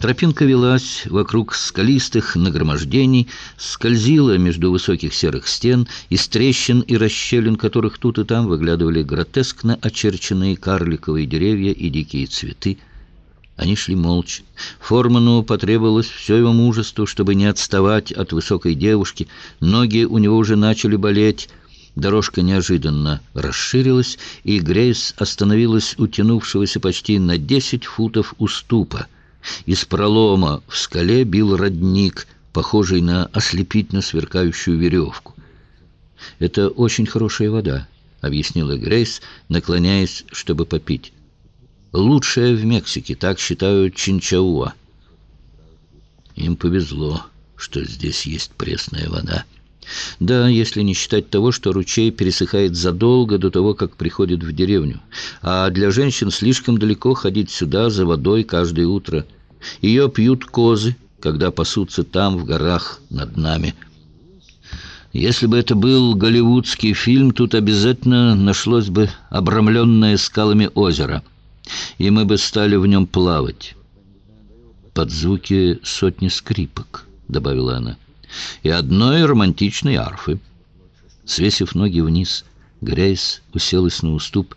Тропинка велась вокруг скалистых нагромождений, скользила между высоких серых стен, из трещин и расщелин которых тут и там выглядывали гротескно очерченные карликовые деревья и дикие цветы. Они шли молча. Форману потребовалось все его мужество, чтобы не отставать от высокой девушки. Ноги у него уже начали болеть. Дорожка неожиданно расширилась, и Грейс остановилась у тянувшегося почти на десять футов уступа. Из пролома в скале бил родник, похожий на ослепительно сверкающую веревку. «Это очень хорошая вода», — объяснила Грейс, наклоняясь, чтобы попить. «Лучшая в Мексике, так считают Чинчауа». Им повезло, что здесь есть пресная вода. Да, если не считать того, что ручей пересыхает задолго до того, как приходит в деревню. А для женщин слишком далеко ходить сюда за водой каждое утро. Ее пьют козы, когда пасутся там, в горах, над нами. Если бы это был голливудский фильм, тут обязательно нашлось бы обрамленное скалами озеро, и мы бы стали в нем плавать. «Под звуки сотни скрипок», — добавила она и одной романтичной арфы. Свесив ноги вниз, Грейс уселась на уступ.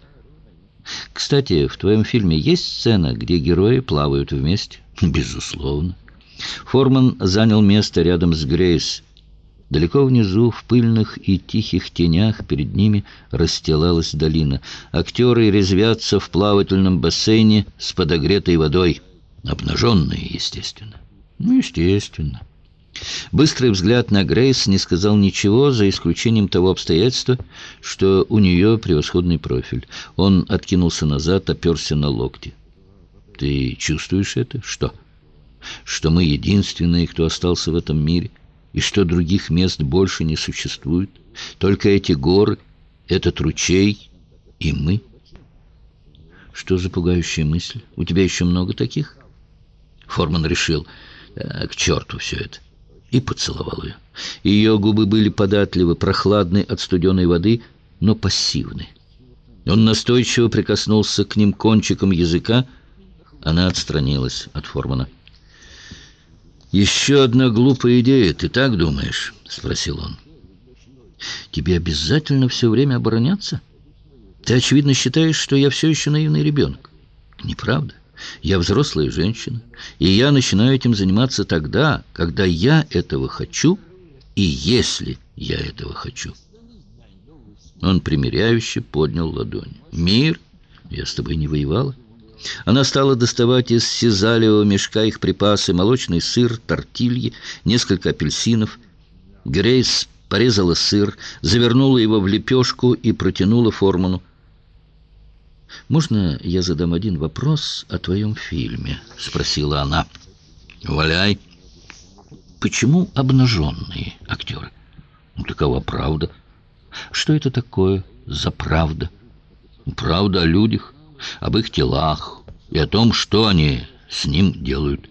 «Кстати, в твоем фильме есть сцена, где герои плавают вместе?» «Безусловно». Форман занял место рядом с Грейс. Далеко внизу, в пыльных и тихих тенях, перед ними расстилалась долина. Актеры резвятся в плавательном бассейне с подогретой водой. Обнаженные, естественно. Ну, естественно. Быстрый взгляд на Грейс не сказал ничего, за исключением того обстоятельства, что у нее превосходный профиль. Он откинулся назад, оперся на локти. «Ты чувствуешь это? Что? Что мы единственные, кто остался в этом мире, и что других мест больше не существует? Только эти горы, этот ручей и мы?» «Что за пугающая мысль? У тебя еще много таких?» Форман решил, к черту все это и поцеловал ее. Ее губы были податливы, прохладны от студеной воды, но пассивны. Он настойчиво прикоснулся к ним кончиком языка. Она отстранилась от Формана. «Еще одна глупая идея, ты так думаешь?» — спросил он. «Тебе обязательно все время обороняться? Ты, очевидно, считаешь, что я все еще наивный ребенок. Неправда. Я взрослая женщина, и я начинаю этим заниматься тогда, когда я этого хочу и если я этого хочу. Он примиряюще поднял ладонь. «Мир? Я с тобой не воевала?» Она стала доставать из сизалевого мешка их припасы, молочный сыр, тортильи, несколько апельсинов. Грейс порезала сыр, завернула его в лепешку и протянула Форману. «Можно я задам один вопрос о твоем фильме?» — спросила она. «Валяй». «Почему обнаженные актеры?» ну, «Такова правда». «Что это такое за правда?» «Правда о людях, об их телах и о том, что они с ним делают».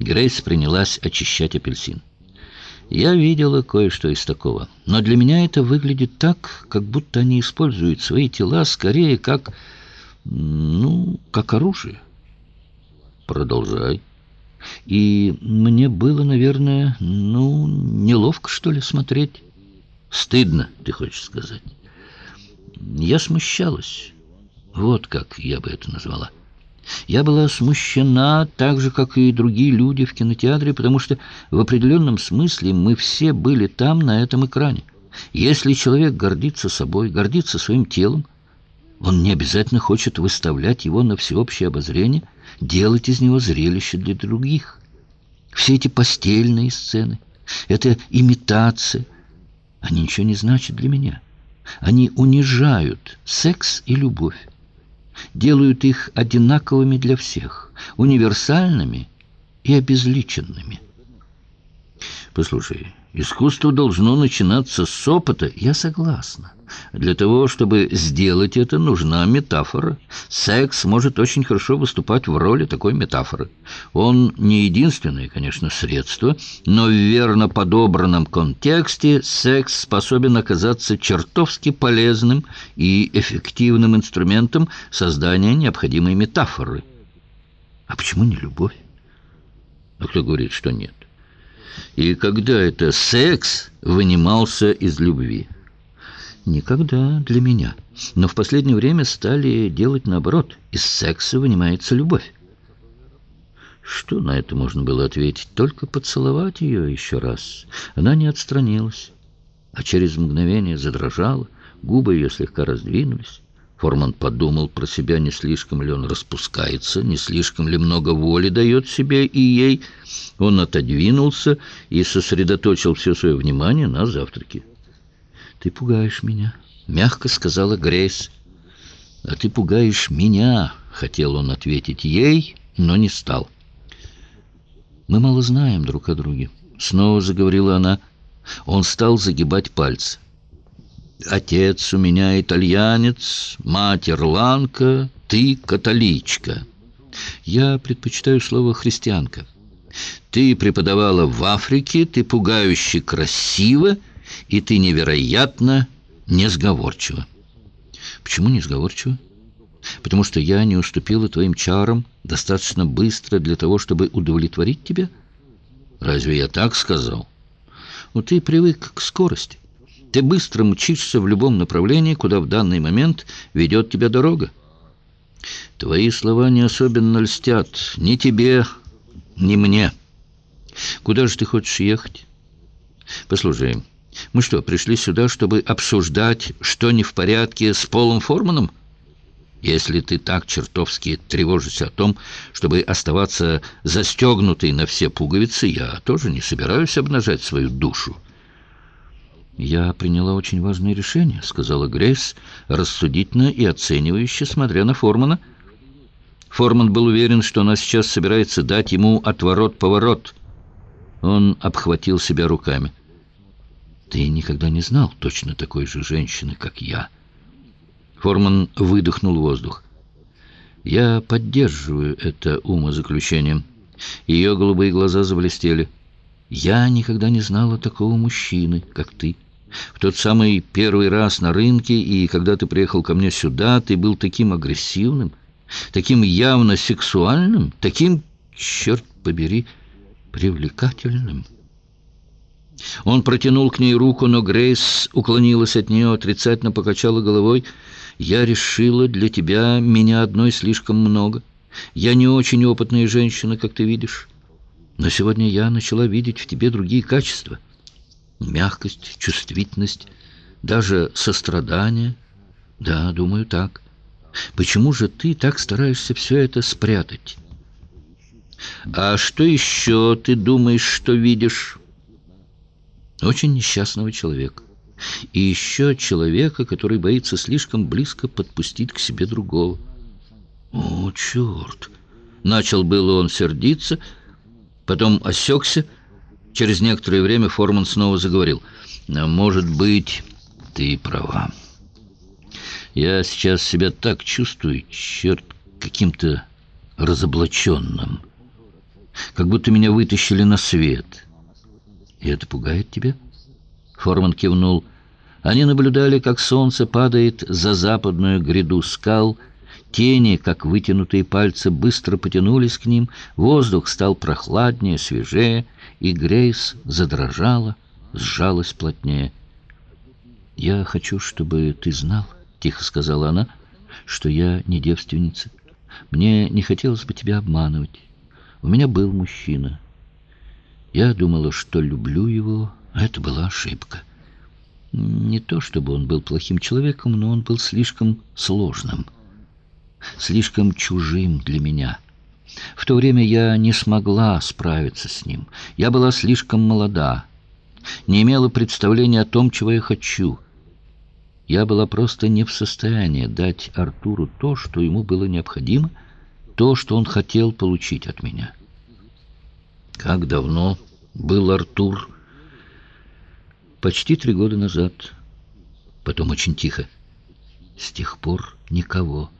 Грейс принялась очищать апельсин. Я видела кое-что из такого. Но для меня это выглядит так, как будто они используют свои тела скорее как... ну, как оружие. Продолжай. И мне было, наверное, ну, неловко, что ли, смотреть. Стыдно, ты хочешь сказать. Я смущалась. Вот как я бы это назвала. Я была смущена так же, как и другие люди в кинотеатре, потому что в определенном смысле мы все были там, на этом экране. Если человек гордится собой, гордится своим телом, он не обязательно хочет выставлять его на всеобщее обозрение, делать из него зрелище для других. Все эти постельные сцены, это имитация, они ничего не значат для меня. Они унижают секс и любовь делают их одинаковыми для всех, универсальными и обезличенными. Послушай, искусство должно начинаться с опыта. Я согласна. Для того, чтобы сделать это, нужна метафора. Секс может очень хорошо выступать в роли такой метафоры. Он не единственное, конечно, средство, но в верно подобранном контексте секс способен оказаться чертовски полезным и эффективным инструментом создания необходимой метафоры. А почему не любовь? А кто говорит, что нет? И когда это секс вынимался из любви? Никогда для меня. Но в последнее время стали делать наоборот. Из секса вынимается любовь. Что на это можно было ответить? Только поцеловать ее еще раз. Она не отстранилась, а через мгновение задрожала, губы ее слегка раздвинулись. Форман подумал про себя, не слишком ли он распускается, не слишком ли много воли дает себе и ей. Он отодвинулся и сосредоточил все свое внимание на завтраке. «Ты пугаешь меня», — мягко сказала Грейс. «А ты пугаешь меня», — хотел он ответить ей, но не стал. «Мы мало знаем друг о друге», — снова заговорила она. Он стал загибать пальцы. Отец у меня итальянец, мать ирландка, ты католичка. Я предпочитаю слово христианка. Ты преподавала в Африке, ты пугающе красиво, и ты невероятно несговорчива. Почему несговорчива? Потому что я не уступила твоим чарам достаточно быстро для того, чтобы удовлетворить тебя? Разве я так сказал? Ну, ты привык к скорости. Ты быстро мчишься в любом направлении, куда в данный момент ведет тебя дорога. Твои слова не особенно льстят ни тебе, ни мне. Куда же ты хочешь ехать? Послушай, мы что, пришли сюда, чтобы обсуждать, что не в порядке с Полом Форманом? Если ты так чертовски тревожишься о том, чтобы оставаться застегнутой на все пуговицы, я тоже не собираюсь обнажать свою душу. «Я приняла очень важное решение», — сказала Грейс, рассудительно и оценивающе, смотря на Формана. Форман был уверен, что она сейчас собирается дать ему отворот-поворот. Он обхватил себя руками. «Ты никогда не знал точно такой же женщины, как я». Форман выдохнул воздух. «Я поддерживаю это умозаключение». Ее голубые глаза заблестели. «Я никогда не знала такого мужчины, как ты». В тот самый первый раз на рынке, и когда ты приехал ко мне сюда, ты был таким агрессивным, таким явно сексуальным, таким, черт побери, привлекательным. Он протянул к ней руку, но Грейс уклонилась от нее, отрицательно покачала головой. «Я решила, для тебя меня одной слишком много. Я не очень опытная женщина, как ты видишь. Но сегодня я начала видеть в тебе другие качества» мягкость, чувствительность, даже сострадание. Да, думаю, так. Почему же ты так стараешься все это спрятать? А что еще ты думаешь, что видишь? Очень несчастного человека. И еще человека, который боится слишком близко подпустить к себе другого. О, черт! Начал было он сердиться, потом осекся, Через некоторое время Форман снова заговорил. «Может быть, ты права. Я сейчас себя так чувствую, черт, каким-то разоблаченным. Как будто меня вытащили на свет. И это пугает тебя?» Форман кивнул. Они наблюдали, как солнце падает за западную гряду скал, Тени, как вытянутые пальцы, быстро потянулись к ним, воздух стал прохладнее, свежее, и Грейс задрожала, сжалась плотнее. «Я хочу, чтобы ты знал», — тихо сказала она, — «что я не девственница. Мне не хотелось бы тебя обманывать. У меня был мужчина. Я думала, что люблю его, а это была ошибка. Не то чтобы он был плохим человеком, но он был слишком сложным» слишком чужим для меня. В то время я не смогла справиться с ним. Я была слишком молода, не имела представления о том, чего я хочу. Я была просто не в состоянии дать Артуру то, что ему было необходимо, то, что он хотел получить от меня. Как давно был Артур? Почти три года назад. Потом очень тихо. С тех пор никого.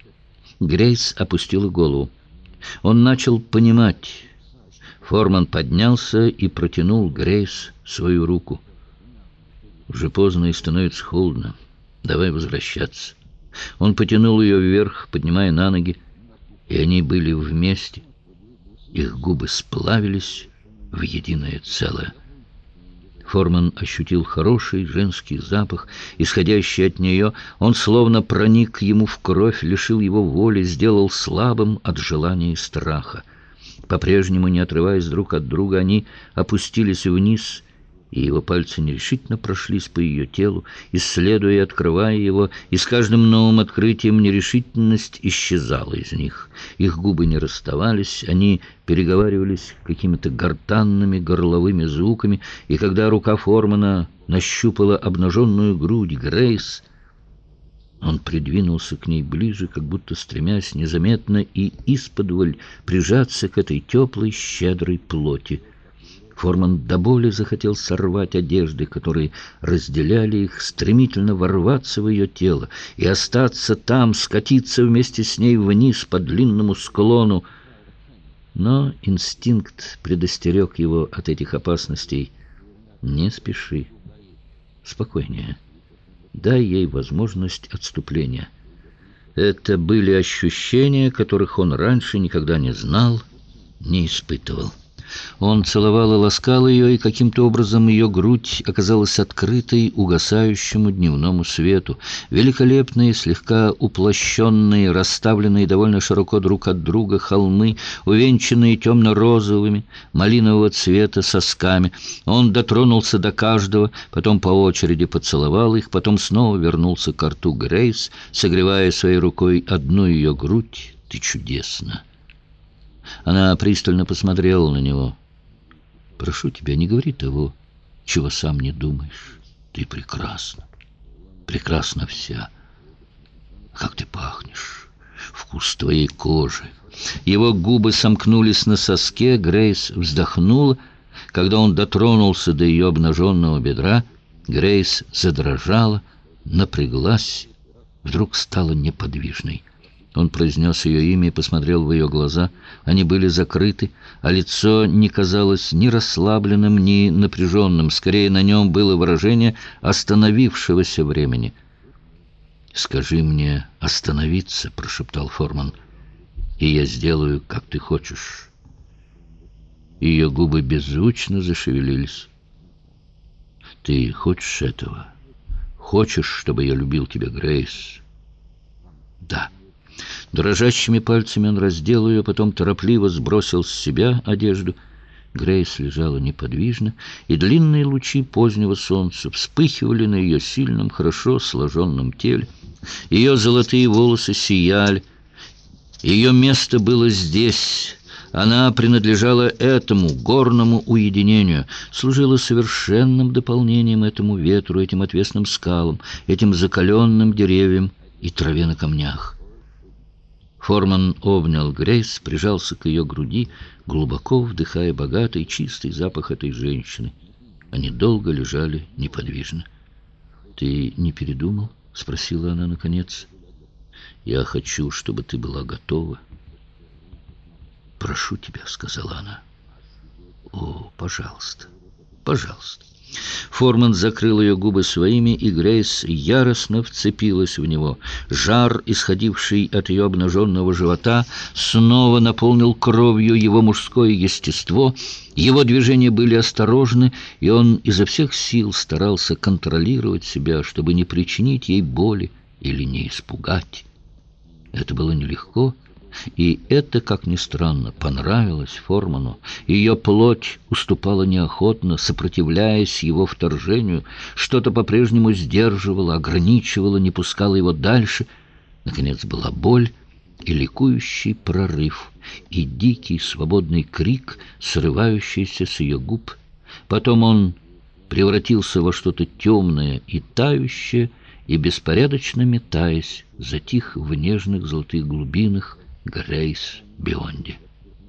Грейс опустила голову. Он начал понимать. Форман поднялся и протянул Грейс свою руку. «Уже поздно и становится холодно. Давай возвращаться». Он потянул ее вверх, поднимая на ноги, и они были вместе. Их губы сплавились в единое целое. Форман ощутил хороший женский запах, исходящий от нее. Он словно проник ему в кровь, лишил его воли, сделал слабым от желания и страха. По-прежнему, не отрываясь друг от друга, они опустились вниз и его пальцы нерешительно прошлись по ее телу, исследуя и открывая его, и с каждым новым открытием нерешительность исчезала из них. Их губы не расставались, они переговаривались какими-то гортанными горловыми звуками, и когда рука Формана нащупала обнаженную грудь Грейс, он придвинулся к ней ближе, как будто стремясь незаметно и исподволь прижаться к этой теплой, щедрой плоти. Форман до боли захотел сорвать одежды, которые разделяли их, стремительно ворваться в ее тело и остаться там, скатиться вместе с ней вниз по длинному склону. Но инстинкт предостерег его от этих опасностей. «Не спеши. Спокойнее. Дай ей возможность отступления». Это были ощущения, которых он раньше никогда не знал, не испытывал. Он целовал и ласкал ее, и каким-то образом ее грудь оказалась открытой угасающему дневному свету. Великолепные, слегка уплощенные, расставленные довольно широко друг от друга холмы, увенчанные темно-розовыми, малинового цвета сосками. Он дотронулся до каждого, потом по очереди поцеловал их, потом снова вернулся к рту Грейс, согревая своей рукой одну ее грудь. «Ты чудесно!» Она пристально посмотрела на него. «Прошу тебя, не говори того, чего сам не думаешь. Ты прекрасна, прекрасна вся. Как ты пахнешь, вкус твоей кожи». Его губы сомкнулись на соске, Грейс вздохнула. Когда он дотронулся до ее обнаженного бедра, Грейс задрожала, напряглась, вдруг стала неподвижной. Он произнес ее имя и посмотрел в ее глаза. Они были закрыты, а лицо не казалось ни расслабленным, ни напряженным. Скорее, на нем было выражение остановившегося времени. «Скажи мне остановиться», — прошептал Форман, — «и я сделаю, как ты хочешь». Ее губы беззвучно зашевелились. «Ты хочешь этого? Хочешь, чтобы я любил тебя, Грейс?» «Да». Дрожащими пальцами он раздел ее, потом торопливо сбросил с себя одежду. Грейс лежала неподвижно, и длинные лучи позднего солнца вспыхивали на ее сильном, хорошо сложенном теле. Ее золотые волосы сияли. Ее место было здесь. Она принадлежала этому горному уединению, служила совершенным дополнением этому ветру, этим отвесным скалам, этим закаленным деревьям и траве на камнях. Форман обнял Грейс, прижался к ее груди, глубоко вдыхая богатый, чистый запах этой женщины. Они долго лежали неподвижно. «Ты не передумал?» — спросила она наконец. «Я хочу, чтобы ты была готова». «Прошу тебя», — сказала она. «О, пожалуйста, пожалуйста». Форман закрыл ее губы своими, и Грейс яростно вцепилась в него. Жар, исходивший от ее обнаженного живота, снова наполнил кровью его мужское естество. Его движения были осторожны, и он изо всех сил старался контролировать себя, чтобы не причинить ей боли или не испугать. Это было нелегко, и это, как ни странно, понравилось Форману. Ее плоть уступала неохотно, сопротивляясь его вторжению. Что-то по-прежнему сдерживало, ограничивало, не пускало его дальше. Наконец была боль и ликующий прорыв, и дикий свободный крик, срывающийся с ее губ. Потом он превратился во что-то темное и тающее, и, беспорядочно метаясь, затих в нежных золотых глубинах, Грейс Бионди.